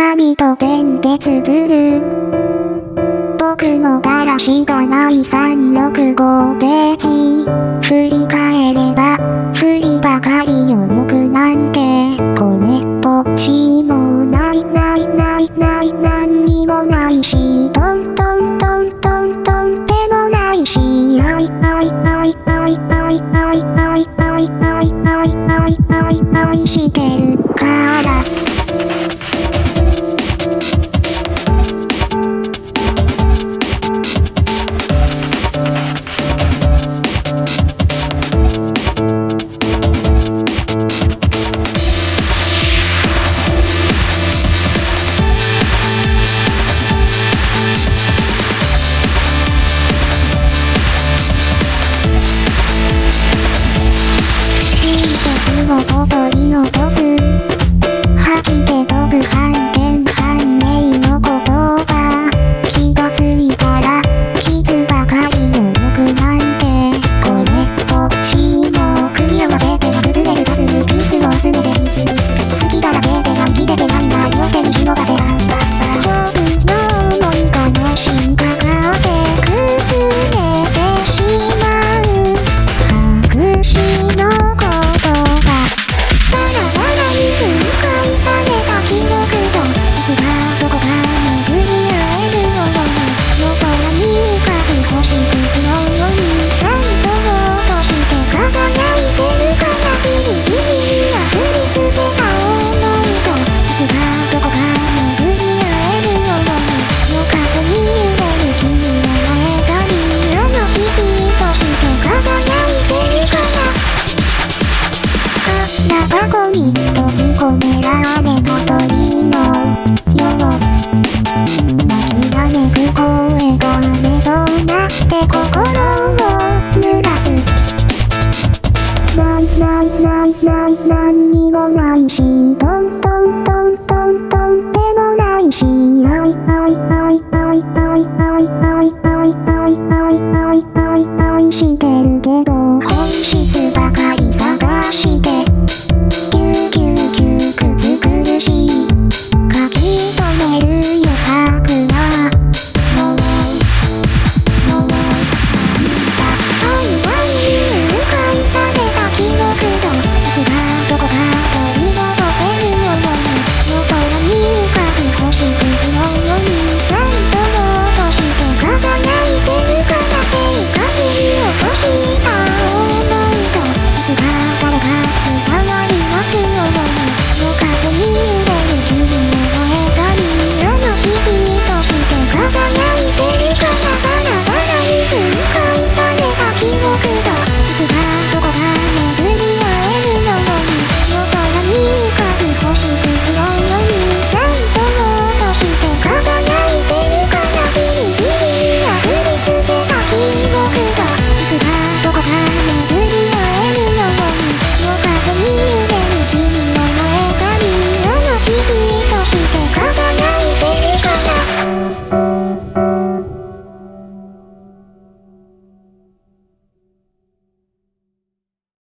神と電で綴る僕のだらしがない365デージ振り返れば振りばかりよくなんて。これっぽしもないないないない何にもないし。トントントントントンでもないし。あいあいあいあいあいあいあいあいあいあいあいあいしてるからを狙われ小鳥のよう泣きがめとなって心を濡らすないないないない何にもないしとんとんとんとんトンでもないしないないないないないないないないないないないしてるけど